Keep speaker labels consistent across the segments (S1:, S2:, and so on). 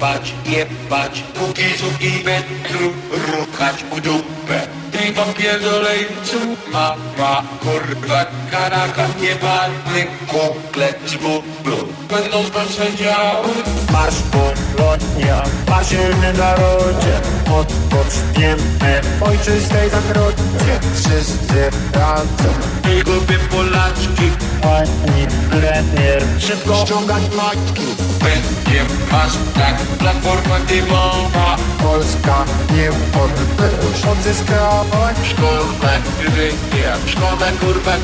S1: Jebać, jebać, kukizów i metru Ruchać w dupę. Ty wam pierdolejcu Mama, kurwa, karaka Jebany kukle z bublu Będą z was sędziały
S2: Marsz Polonia, marzyny narodzie. Odpoczniemy w ojczystej zagrodzie. Wszyscy razem,
S1: Ty głupie Polaczki
S2: pani premier. Szybko ściągać majtki
S1: Będzie was tak Platforma dymowa
S2: Polska niepodległość odzyskała
S1: Szkołę wyja Szkołę kurwa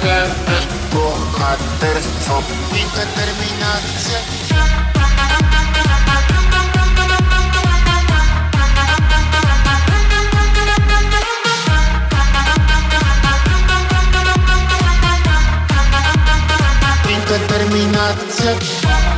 S1: też
S2: Bohaterstwo i determinację I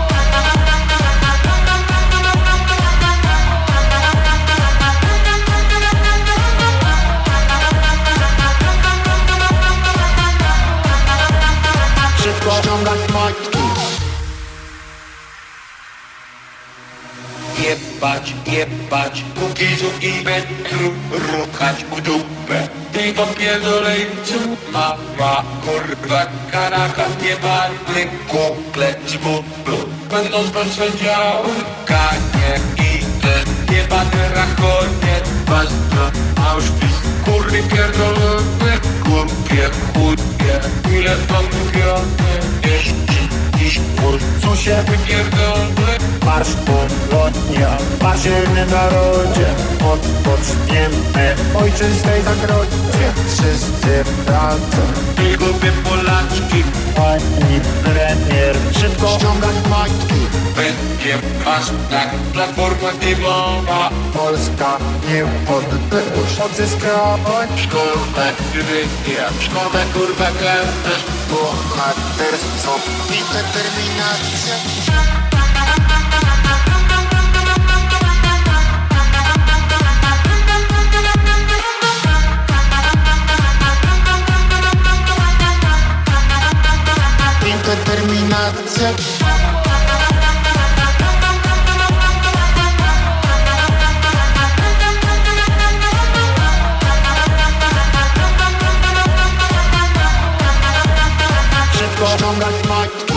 S1: Jebać, jebać, kukizów i metru Ruchać w dupę. Ty wam pierdolejcu Mama, kurwa, karaka Jebany kukle z bublu Będą z Kanie i te Jebane rachonie Was do Auschwitz Kurwy pierdolone Głupie chudie Ile mówione Jeszcze dziś
S2: Co się
S1: wypierdolone
S2: Marsz Polonia, marzyny narodzie. Odpoczniemy ojczystej zagrodzie. Wszyscy razem,
S1: Ty głupie Polaczki.
S2: Pani premier. Szybko. Ściągać majtki.
S1: Będzie was tak. Platforma dymowa
S2: Polska niepodległość odzyskała
S1: Szkołę wyja Szkołę kurwa też
S2: Bohaterstwo. I determinacja I determinacja Szybko ściągać majtki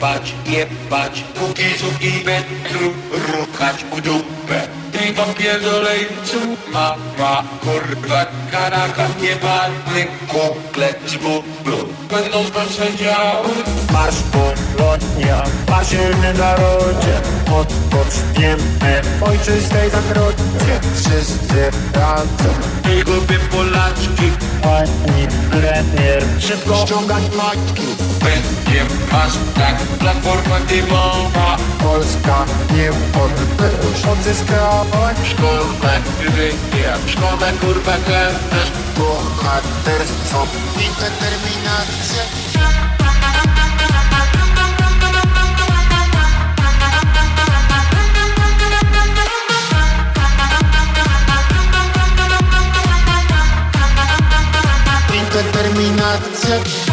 S1: Jebać, jebać, kukizów i metru Ruchać w dupę. Ty wam pierdolejcu Mama, kurwa, karaka Jebany kukle z bublu Będą z was sędziały
S2: Marsz Polonia, marzyny narodzie Odpoczniemy w ojczystej zagrodzie Wszyscy razem,
S1: Ty głupie Polaczki.
S2: Pani premier. Szybko ściągać majtki.
S1: Będzie was tak Platforma dymowa.
S2: Polska niepodległość odzyskała
S1: Szkołę wyja Szkołę kurwa też
S2: Bohaterstwo i determinacja I determinacja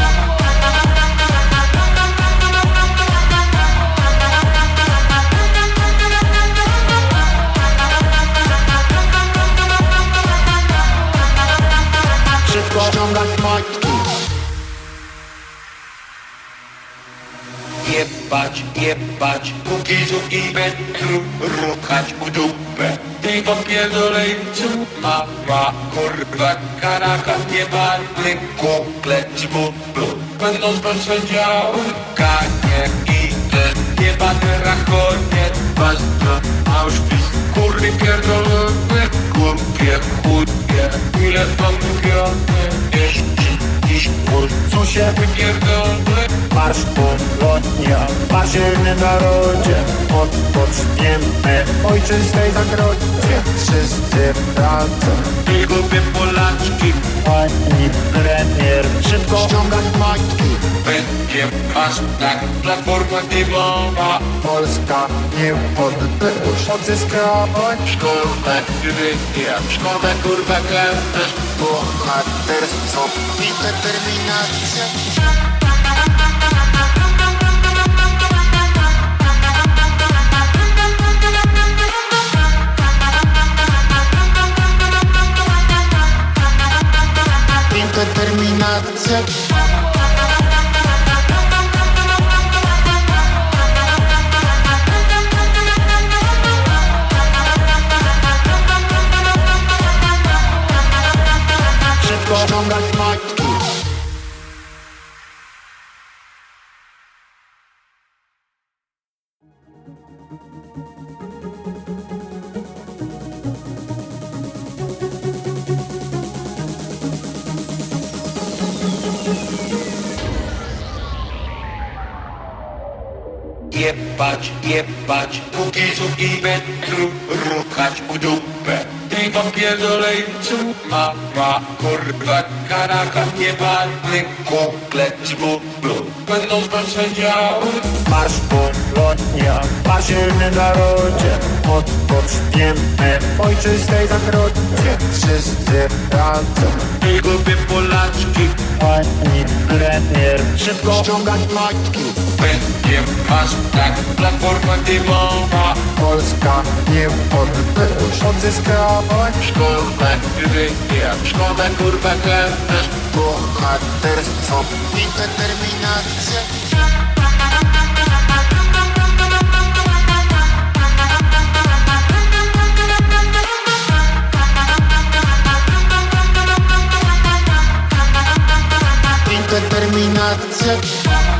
S1: Jebać, jebać, kukizów i metru Ruchać w dupę. Ty wam pierdolejcu Mama, kurwa, karaka Jebany kukle z bublu Będą sędziały Kanie i te Jebane rachonie Was do Auschwitz Kurwy pierdolone Głupie chudie Ile wam mówione Jeszcze dziś
S2: Co się
S1: wypierdolone?
S2: Marsz
S3: Polonia, marzymy narodzie Odpoczniemy ojczystej zagrodzie.
S2: Wszyscy razem
S1: I głupie Polaczki.
S3: Pani premier, szybko
S2: ściągać majtki.
S1: Będzie was tak Platforma dymowa
S2: Polska niepodległość
S3: odzyskać
S1: Szkołę gry jak szkołę kurwa kępesz
S2: Bohaterstwo i determinacja determinacja
S3: Szybko
S2: ściągać majtki
S1: Jebać, jebać, kukizów i metrów Ruchać w dupę Tej wam pierdolejcu Mała kurwa karaka Niebarny kukle z bublu. Będą sędziały
S3: Marsz Polonia, marzymy narodzie Odpoczniemy ojczystej zagrodzie.
S2: Wszyscy razem.
S1: I głupie Polaczki.
S3: Pani premier, szybko
S2: ściągać majtki
S1: Będzie was tak Platforma dymowa.
S2: Polska niepodległość
S3: odzyskać
S1: Szkołę gry jak szkołę kurwa kępesz
S2: Bohaterstwo i determinacja I determinacja
S3: Szybko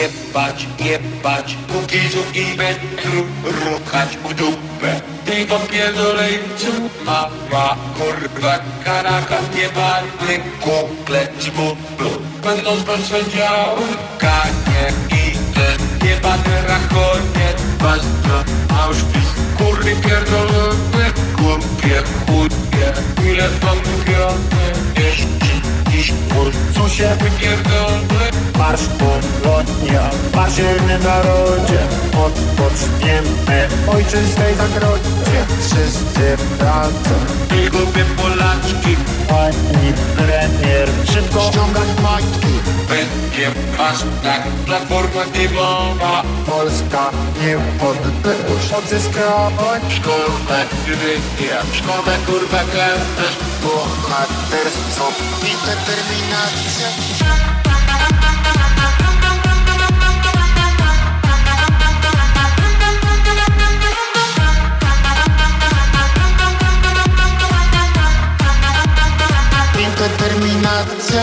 S1: Jebać, jebać, kukizów i metrów Ruchać w dupę. Tej wam pierdolejcu Mała kurwa karaka Niebarny kukle z bublu Będą z was sędziały Kanie i te Jebane rachonie. Was do Auschwitz Kurwy pierdolone Głupie chudie Ile wam mówione Jeszcze dziś
S3: Co się
S1: wypierdolone
S3: Marsz Polonia, marzymy narodzie Odpoczniemy ojczystej zagrodzie.
S2: Wszyscy razem
S1: I głupie Polaczki.
S3: Pani premier, szybko.
S2: Ściągać majtki.
S1: Będzie was tak Platforma dymowa
S2: Polska niepodległość
S3: odzyskać
S1: Szkołę gry jak szkołę kurwa kępesz
S2: Bohaterstwo i determinacja determinacja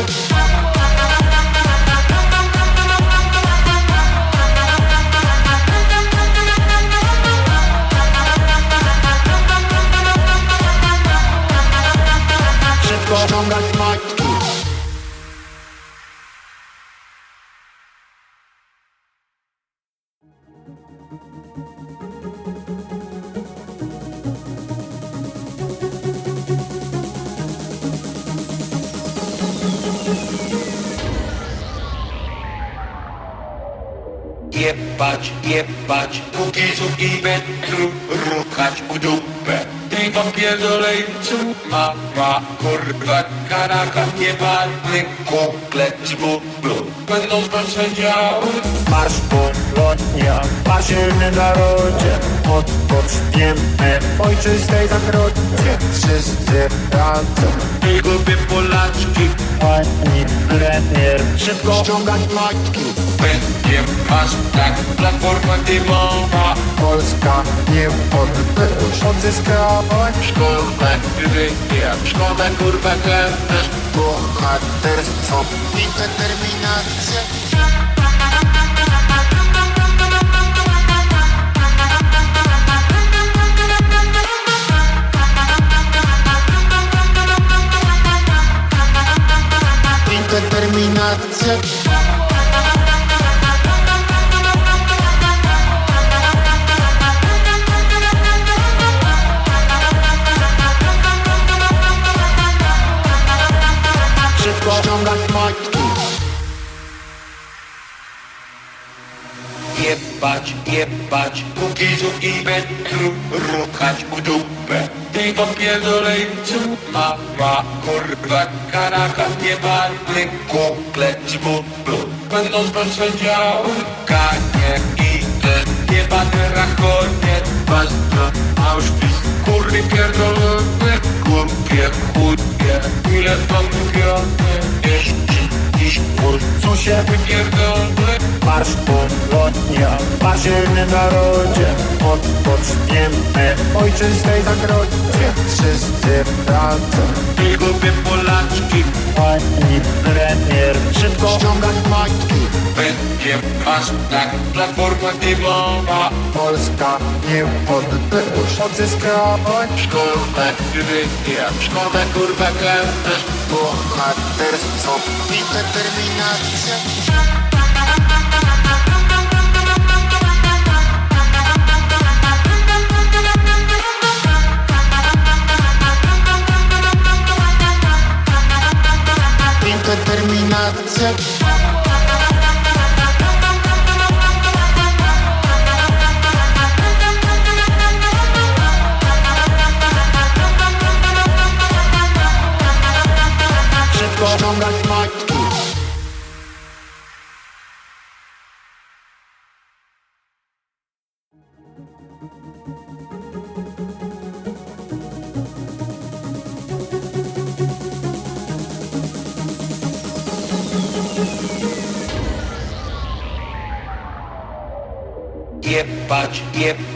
S3: Szybko
S2: ściągać majtki
S1: Jebać, jebać, kukizów i metrów Ruchać w dupę. Tej wam pierdolejcu Mała kurwa karaka Niebarny kukle z bublu Będą sędziały
S3: Marsz Polonia, marzymy narodzie Odpoczniemy ojczystej zagrodzie.
S2: Wszyscy razem.
S1: I głupie Polaczki.
S3: Pani premier, szybko
S2: ściągać majtki
S1: Będzie was tak Platforma dymowa.
S2: Polska niepodległość
S3: odzyskać
S1: Szkołę gry jak szkołę kurwa kępesz
S2: Bohaterstwo i determinacja I determinacja
S1: Jebać, jebać, póki i metru ruchać w dupę. Tej popierdolejcu mała kurwa karaka Niebarny kukle z bublu Będą posędziały kanie i te Jebane rachonie Was do Auschwitz Kurwy pierdolone, głupie chudie Ile pomówione, jeszcze dziś kur
S3: Co się
S1: Wypierdolone
S3: Marsz Polonia, marzymy narodzie Odpoczniemy. Ojczystej zagrodzie
S2: Wszyscy razem.
S1: I głupie Polaczki.
S3: Pani premier, szybko.
S2: Ściągać majtki
S1: Będzie was tak Platforma dymowa
S2: Polska niepodległość
S3: odzyskać
S1: Szkołę gryja Szkołę kurwa każda
S2: Bohaterstwo i determinacja determinacja
S3: Szybko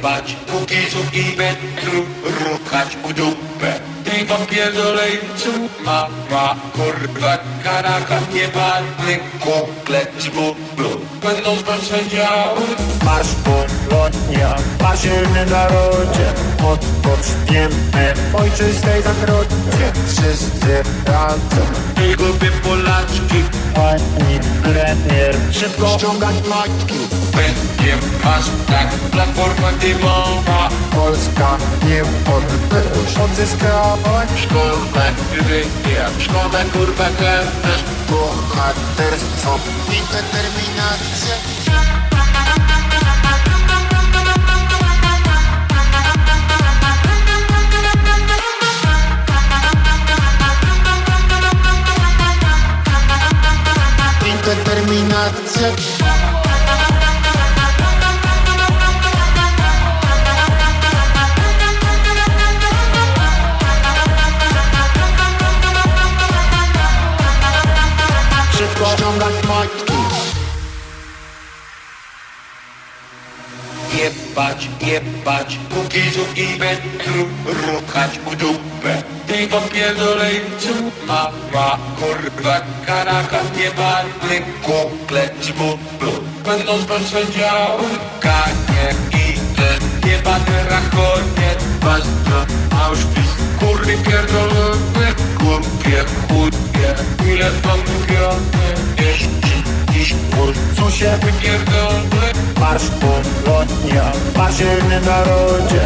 S1: jebać Póki i metru ruchać w dupę. Tej popierdolejcu mała kurwa karaka Niebarny kukle z bublu. Będą posędziały
S3: Marsz Polonia, marzymy narodzie Odpoczniemy w ojczystej zagrodzie.
S2: Wszyscy razem.
S1: I głupie Polaczki
S3: Pani premier, szybko
S2: ściągać majtki
S1: Będzie was tak Platforma dymowa
S2: Polska niepodległość
S3: odzyskać
S1: Szkołę gryja Szkołę kurwa każda
S2: Bohaterstwo i determinacja I determinacja majtki
S1: Jebać, jebać, póki i metru ruchać w dupę. Tej popierdolejcu mała kurwa karaka Niebarny kukle z bublu Będą posędziały kanie i te Jebane rachonie do Auschwitz Kurwy pierdolone, głupie chudie Ile pomówione, kur
S3: Co się
S1: Wypierdolone
S3: Marsz Polonia, marzymy narodzie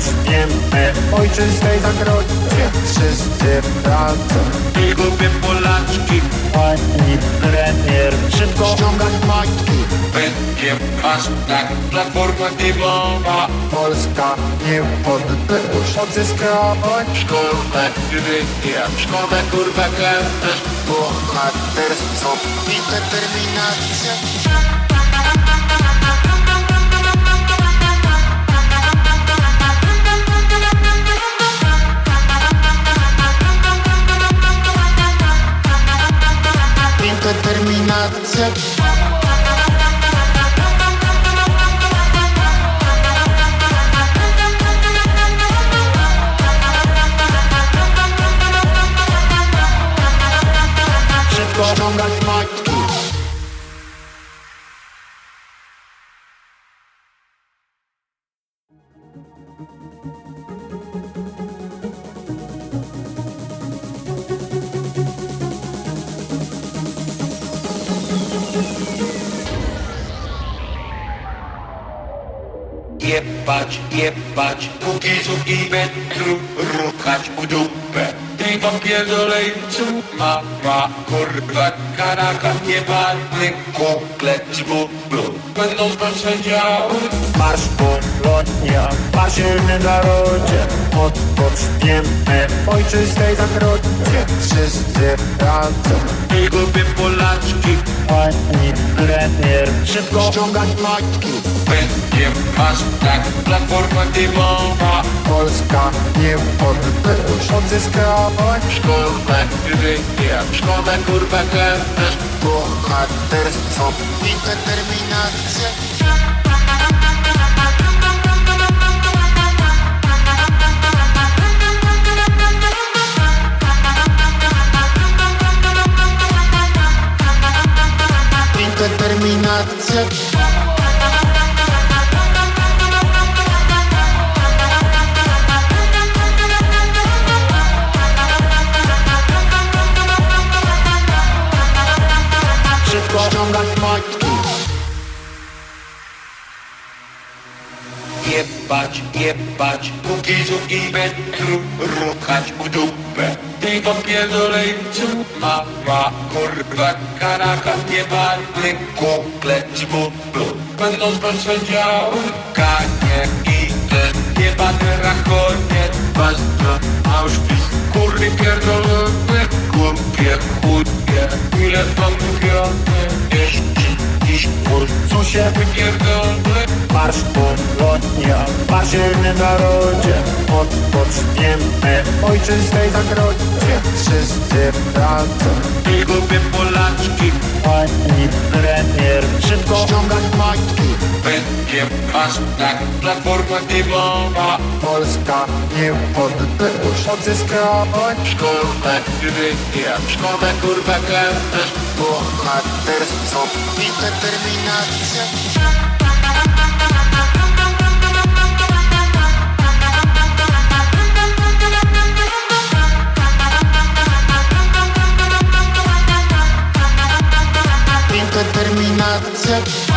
S3: W ojczystej zagrodzie
S2: Wszyscy razem
S1: I głupie Polaczki.
S3: Pani premier, szybko.
S2: Ściągać majtki
S1: Będzie was tak Platforma dymowa
S2: Polska niepodległość
S3: odzyskać
S1: Szkołę gryja Szkołę kurwa każda
S2: Bohaterstwo i determinacja determinacja
S3: Szybko ściągać
S1: mać i metru ruchać pierdolejcu mama kurwa karaka niebarny kukle z bublu. Będą sędziały
S3: Marsz Polonia, marzymy narodzie. Odpoczniemy w ojczystej zagrodzie
S2: Wszyscy razem.
S1: I głupie Polaczki.
S3: Pani premier Szybko
S2: ściągać majtki
S1: Będzie was tak platforma dymowa.
S2: Polska niepodległość
S3: odzyskawać
S1: Szkołę ryja, szkołę kurwa kępesz.
S2: Bohaterstwo i determinacja I determinacja
S1: Jebać, jebać, póki i metru ruchać w dupę. Tej wam pierdolejcu mama kurwa karaka niebarny kukle z bublu. Będą z was sędziały kanie i te jebane rachonie. Do Auschwitz, kurwy pierdolone, głupie chudie. Ile wam mówione, jeszcze dziś co się wypierdolone.
S3: Marsz Polonia, marzymy narodzie Odpoczniemy ojczystej zagrodzie.
S2: Wszyscy razem.
S1: I głupie Polaczki.
S3: Pani premier Szybko.
S2: Ściągać majtki
S1: Będzie was tak platforma dymowa
S2: Polska niepodległość
S3: odzyskawać
S1: Szkołę ryja, szkołę kurwa kępesz
S2: Bohaterstwo i determinacja determinacja
S3: Szybko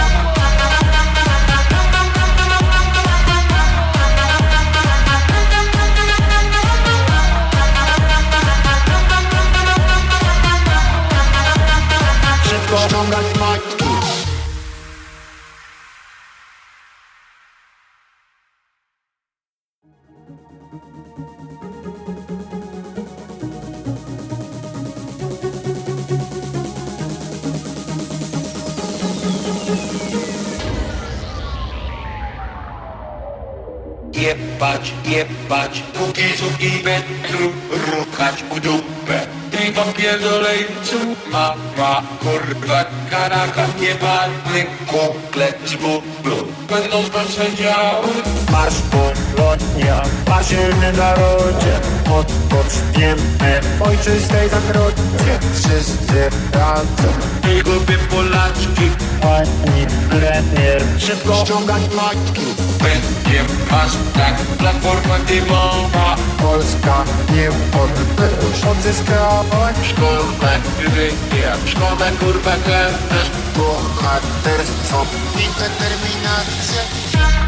S1: Jebać, póki i metru ruchać w dupę. Tej wam pierdolejcu mama kurwa karaka niebarny kukle z bublu. Będą sędziały
S3: Marsz Polonia, marzymy narodzie Odpoczniemy w ojczystej zagrodzie
S2: Wszyscy razem
S1: i głupie Polaczki.
S3: Pani premier. Szybko.
S2: Ściągać majtki.
S1: Będzie was tak. Platforma dymowa.
S2: Polska niepodległość
S3: odzyskawać
S1: Szkołę ryja, szkołę kurwa kępesz
S2: Bohaterstwo. I determinacja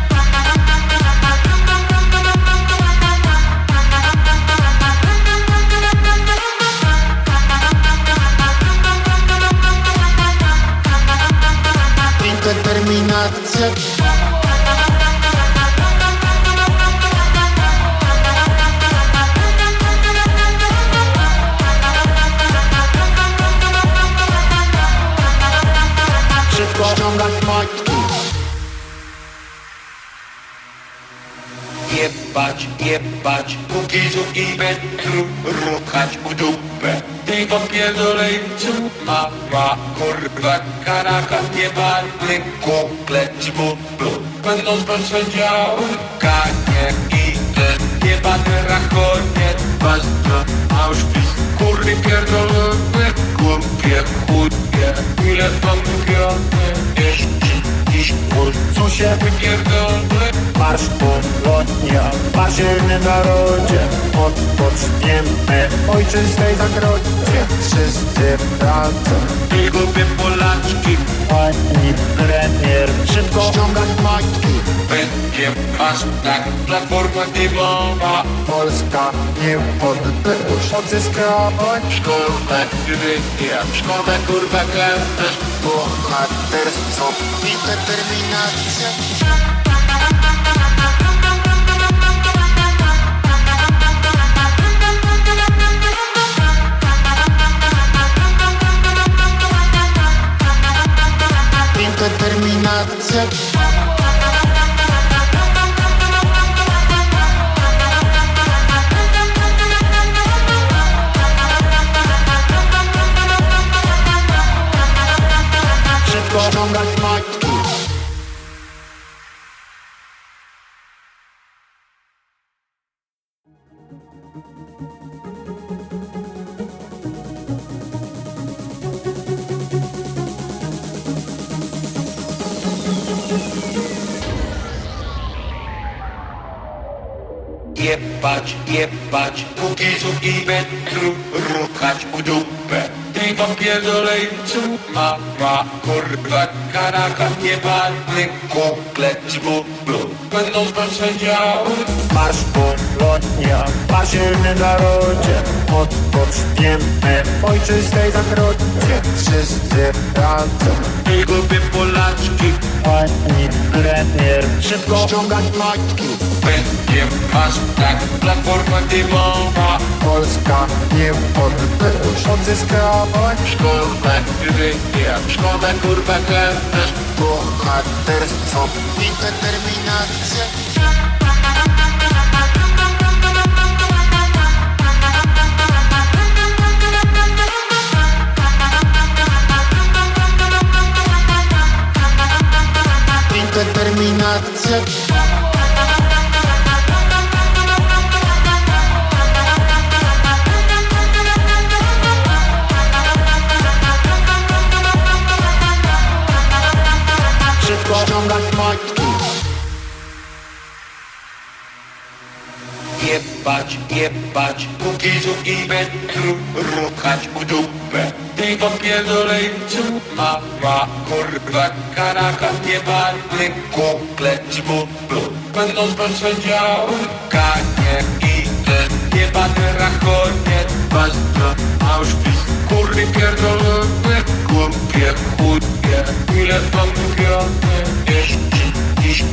S2: determinacja
S3: Szybko
S2: ściągać majtki
S1: Jebać, jebać, póki i metru ruchać w dupę. Tej wam pierdolejcu mama kurwa karaka niebarny kukle z bublu. Będą z was sędziały kanie i te jebane rachonie. Do Auschwitz, kurwy pierdolone, głupie chudnie. Ile mam piony Jeszcze dziś
S3: Co się
S1: wypierdolę.
S3: Marsz Polonia, marzymy narodzie Odpoczniemy w ojczystej zagrodzie.
S2: Wszyscy razem.
S1: Ty głupie Polaczki.
S3: Pani premier, szybko.
S2: Ściągać majtki
S1: Będzie was tak Platforma dymowa
S2: Polska nie poddysz
S3: odzyskać
S1: Szkołę grydia Szkołę kurwa każesz
S2: Bohaterstwo i determinacja I determinacja
S3: Szybko
S2: ściągać majtki
S1: póki z i metru ruchać pierdolejcu, mama, kurwa, karaka, niebarny kukle z bublu. Będą sędziały,
S3: Marsz Polonia, marzymy narodzie Odpoczniemy w ojczystej zagrodzie.
S2: Wszyscy razem.
S1: Ty głupie Polaczki.
S3: Pani premier, szybko
S2: ściągać majtki
S1: Będzie was tak, platforma dymowa.
S2: Polska nie poddysz
S3: odzyskać
S1: Szkołę grydia, szkołę kurwa każesz.
S2: Bohaterstwo i determinacja I determinacja Ściągać majtki
S1: Jebać, jebać, z i metru ruchać w dupę. Ty wam pierdolejcu, mama, kurwa, karaka, niebarny kukle z bublu. Będą sędziały, kanie i też jebane rachonie. Do Auschwitz, kurwy pierdolone, głupie chudnie. Ile wam piony, jeszcze dziś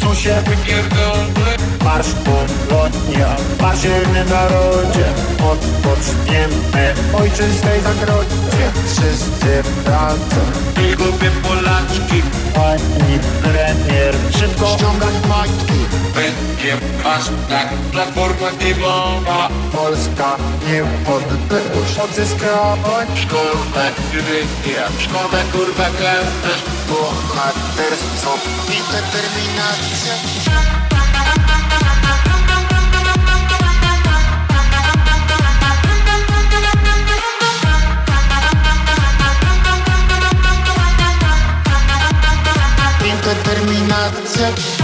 S3: Co się
S1: wypierdolę.
S3: Marsz Polonia, marzymy narodzie Odpoczniemy ojczystej zagrodzie.
S2: Wszyscy razem
S1: Ty głupie Polaczki,
S3: Pani premier, szybko
S2: ściągać majtki.
S1: Będzie was tak Platforma dymowa,
S2: Polska nie poddysz
S3: odzyskać
S1: szkołę grydia Szkołę kurwa każesz
S2: Bohaterstwo i determinacja I determinacja
S3: Szybko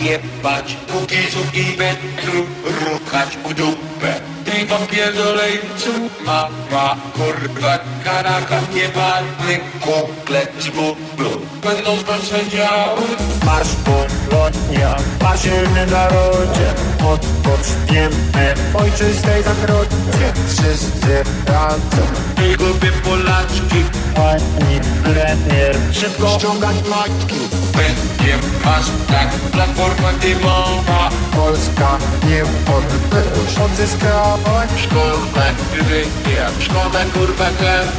S1: Jebać, póki z i metru ruchać w dupę. Ty wam pierdolejcu, mama, kurwa, karaka, niebarny kukle z bublu. Będą sędziały,
S3: Marsz Polonia, marzymy narodzie Odpoczniemy w ojczystej zagrodzie.
S2: Wszyscy razem.
S1: Ty głupie Polaczki.
S3: Pani premier, szybko.
S2: Ściągać majtki
S1: będzie masz tak Platforma dymowa.
S2: Polska niepodległość odzyskała
S1: Szkołę wyjdzie, szkołę kurwa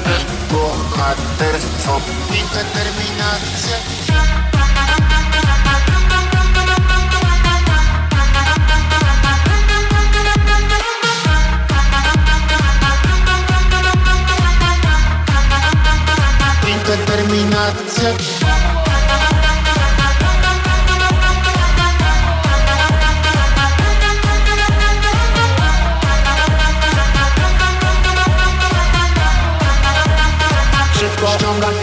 S1: też
S2: Bohaterstwo i determinacja I determinacja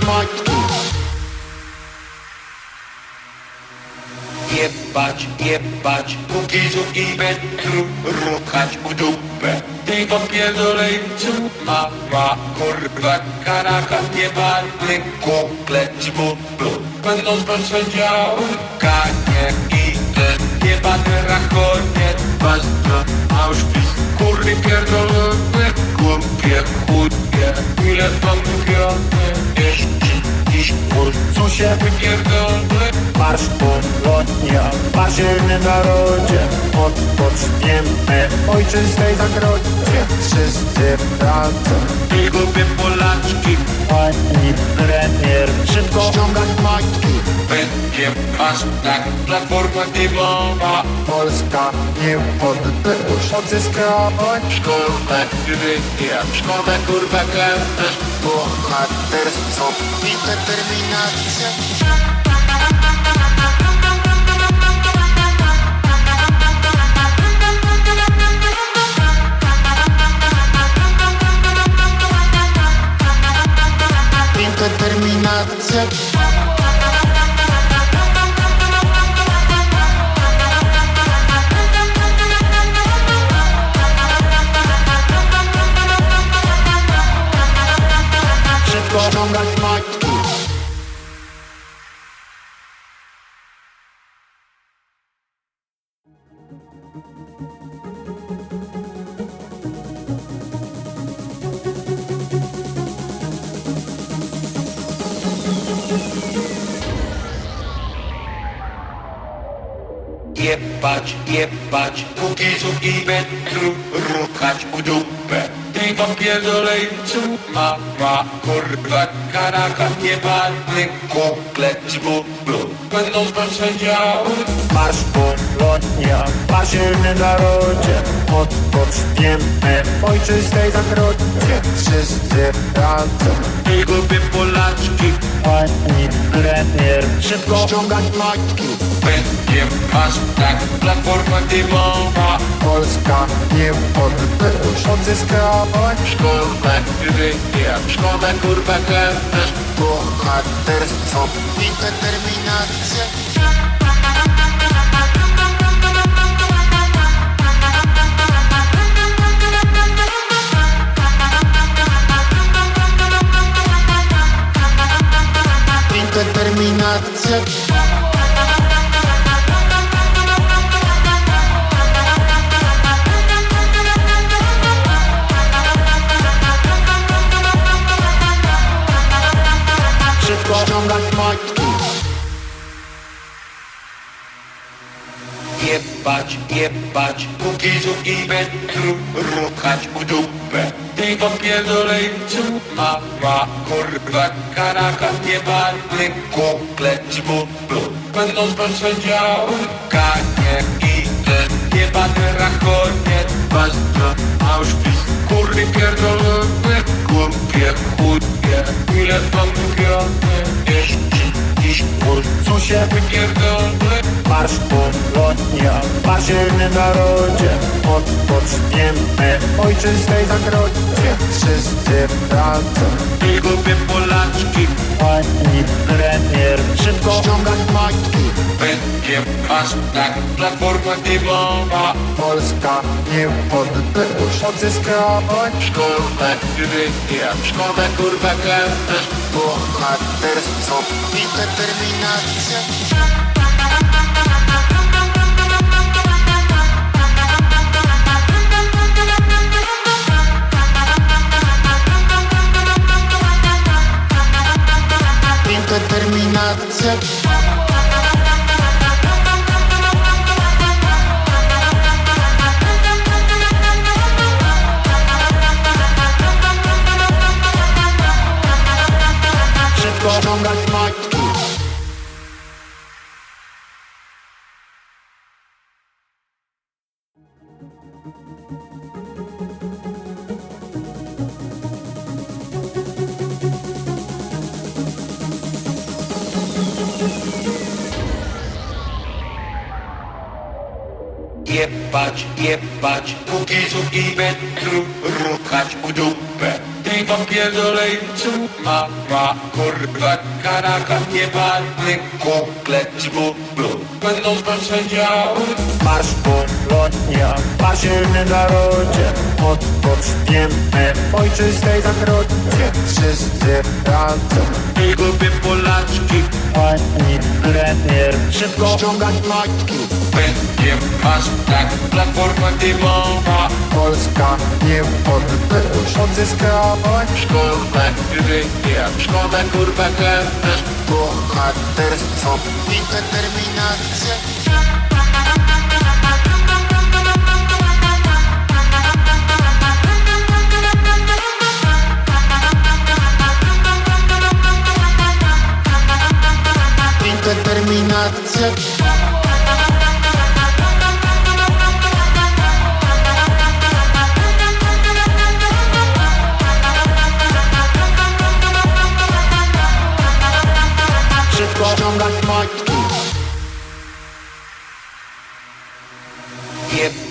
S2: majtki
S1: Jebać, jebać, póki i będą ruchać w dupę. Ty pierdolejcu, mama, kurwa, karaka, niebarny kukle z bublu Będą posędziały kanie i te niebane rachonie do Auschwitz, kurwy pierdolone, głupie chudie Ile wygrane, jeszcze
S3: się
S1: wypierdolone
S3: Marsz Polonia, marzymy narodzie. Odpoczniemy w ojczystej zagrodzie.
S2: Wszyscy razem.
S1: Ty głupie Polaczki.
S3: Pani premier, szybko.
S2: Ściągać majtki.
S1: Będzie masz tak Platforma dymowa
S2: Polska niepodległość. Odzyskała
S1: Szkołę wyjdzie, szkołę kurwa też.
S2: Bohaterstwo. I determinacja determinacja
S3: Szybko
S2: ściągać majtki
S1: póki i będą ruchać w dupę Ty pierdolejcu, mama, kurwa, karaka, niebarny kukle z bublu Będą posędziały
S3: Marsz Polonia, marzymy narodzie Odpoczniemy w ojczystej zagrodzie.
S2: Wszyscy razem.
S1: Ty głupie Polaczki.
S3: Pani premier, szybko
S2: ściągać majtki
S1: Będzie masz tak Platforma dymowa.
S2: Polska niepodległość odzyskała
S1: Szkołę wyjdzie, szkołę kurwa też
S2: Bohaterstwo i determinacja determinacja
S1: Jebać, jebać, póki i będą ruchać w dupę. Ty pierdolejcu, mama, kurwa, karaka, niebarny kukle z bublu Będą posędziały kanie i te niebane rachonie do Auschwitz, kurwy pierdolone, głupie chudie Ile wam wygrane, jeszcze dziś
S3: Co się
S1: wypierdolone
S3: Marsz Polonia, marzymy narodzie Odpoczniemy ojczystej zagrodzie.
S2: Wszyscy razem.
S1: Ty głupie Polaczki.
S3: Pani premier, szybko.
S2: Ściągać majtki
S1: Będzie masz tak Platforma dymowa
S2: Polska niepodległość odzyskała
S1: Szkołę wyjdzie, szkołę kurwa też
S2: Bohaterstwo i determinacja. I determinacja
S1: Jebać, póki i metru ruchać w dupę. Ty wam pierdolejcu, mama, kurwa, karaka, niebarny kukle z bublu. Będą sądziały,
S3: Marsz Polonia, marzymy narodzie Odpoczniemy w ojczystej zagrodzie.
S2: Wszyscy razem.
S1: I głupie Polaczki.
S3: Pani premier, szybko.
S2: Ściągać majtki
S1: Będzie masz tak, platforma dymowa.
S2: Polska niepodległość odzyskać
S1: Szkołę, ryja, szkołę, kurwa, kępesz.
S2: Bohaterstwo i determinację. I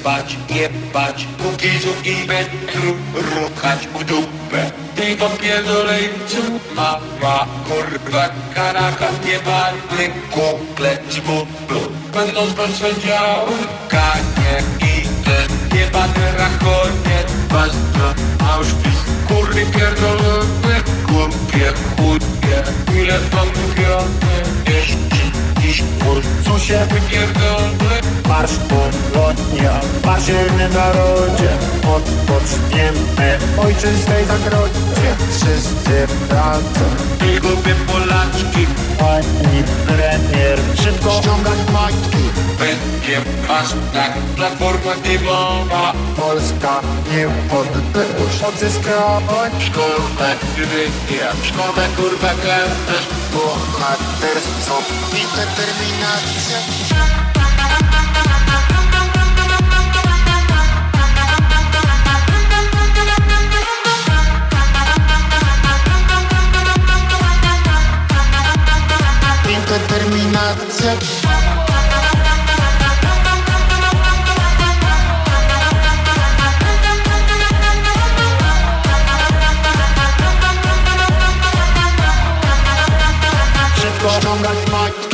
S1: Jebać, jebać, póki i metru ruchać w dupę. Ty wam pierdolejcu, mama, kurwa, karaka, niebarny kukle z bublu. Będą sądziały, kanie i te jebane rachonie. Na Auschwitz, kurwy pierdolone, głupie chudie. Ile wam mówione, jeszcze dziś kur,
S3: Co się
S1: wypierdolone.
S3: Marsz Polonia, marzymy narodzie Odpoczniemy. W ojczystej zagrodzie
S2: Wszyscy razem.
S1: Ty głupie Polaczki,
S3: Pani premier, szybko.
S2: Ściągać majtki.
S1: Będzie masz tak, platforma dymowa.
S2: Polska niepodległość. Odzyskać
S1: Szkołę, ryja, szkołę, kurwa, kępesz.
S2: Bohaterstwo i determinacja determinacja
S3: Szybko
S2: ściągać majtki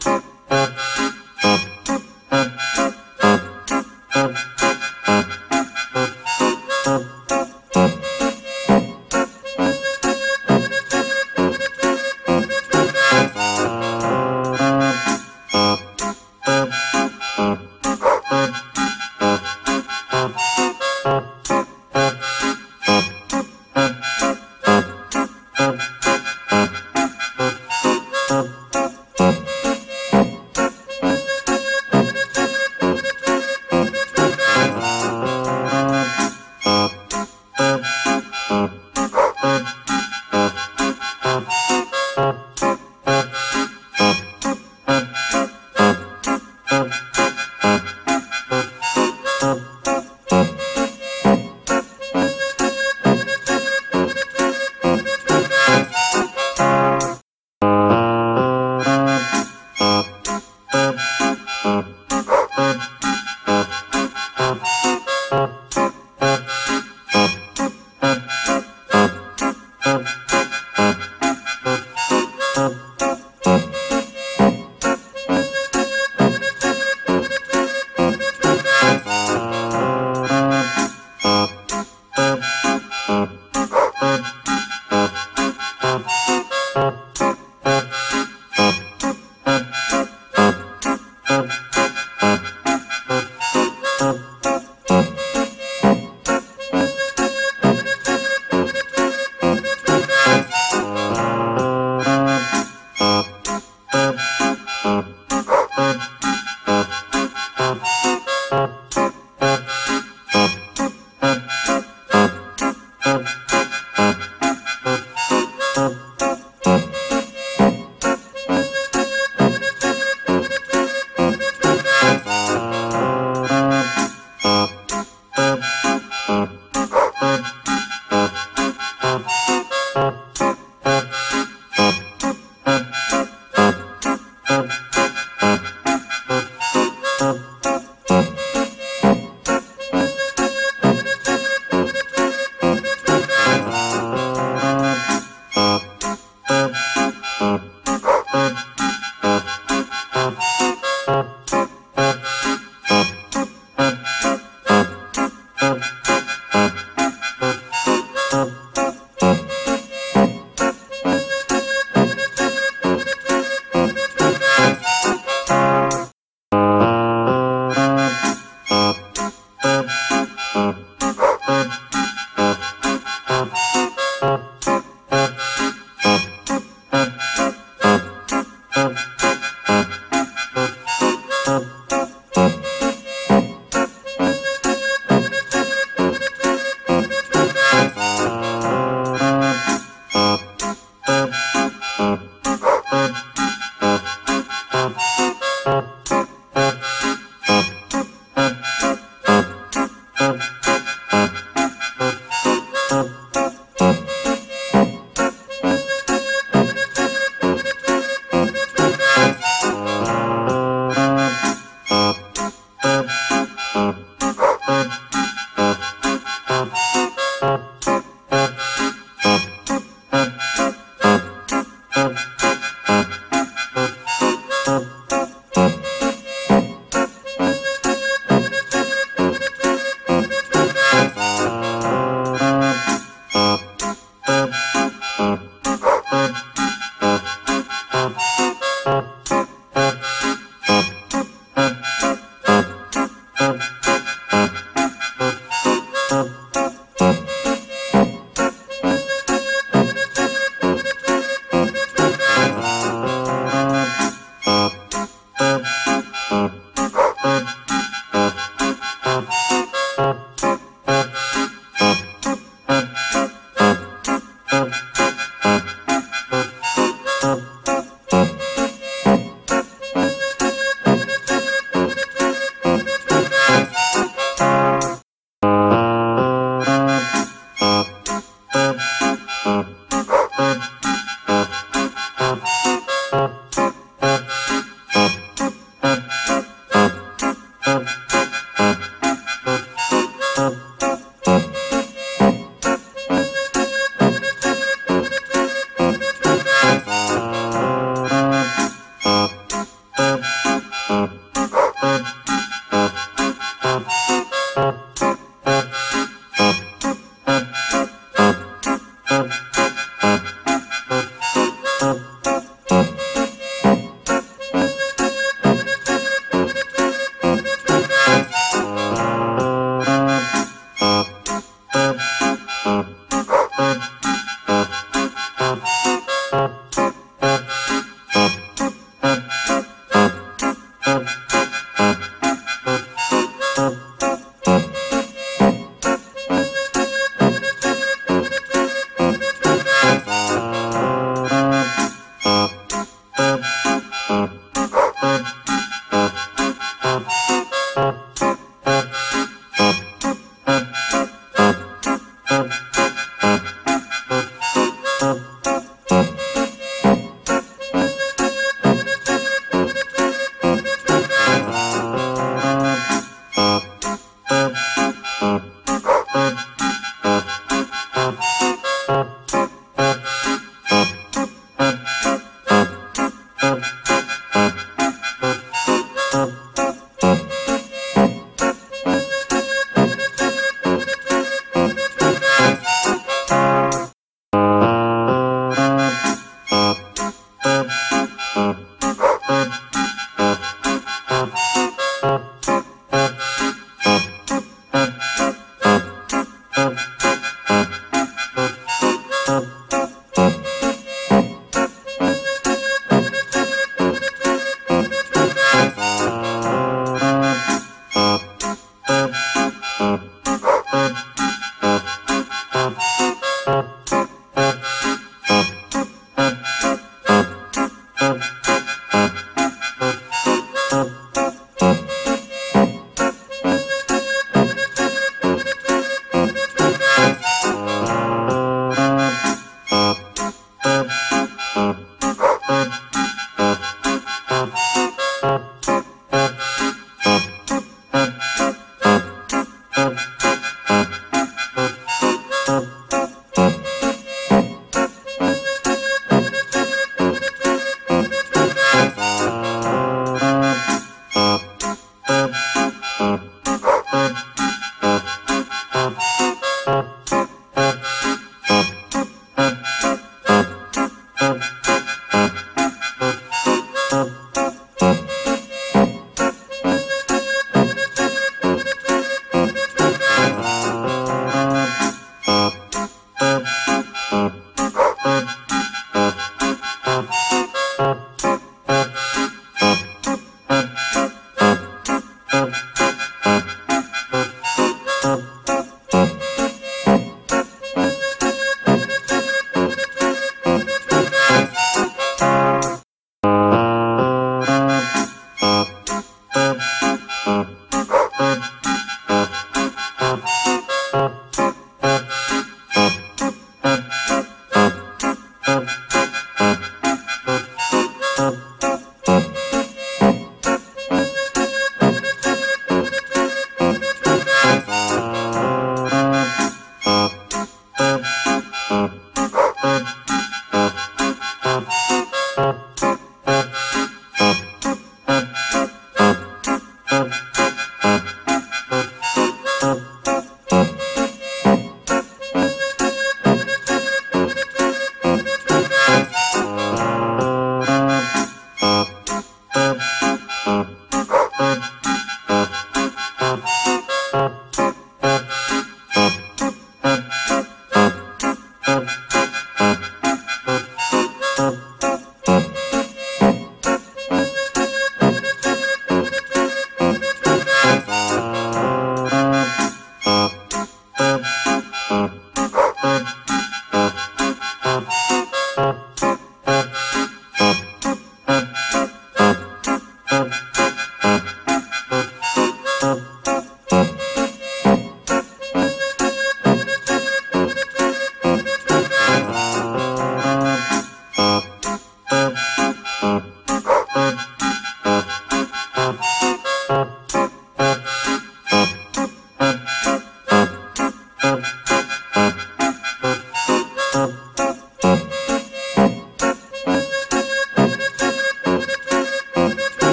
S2: Ciao.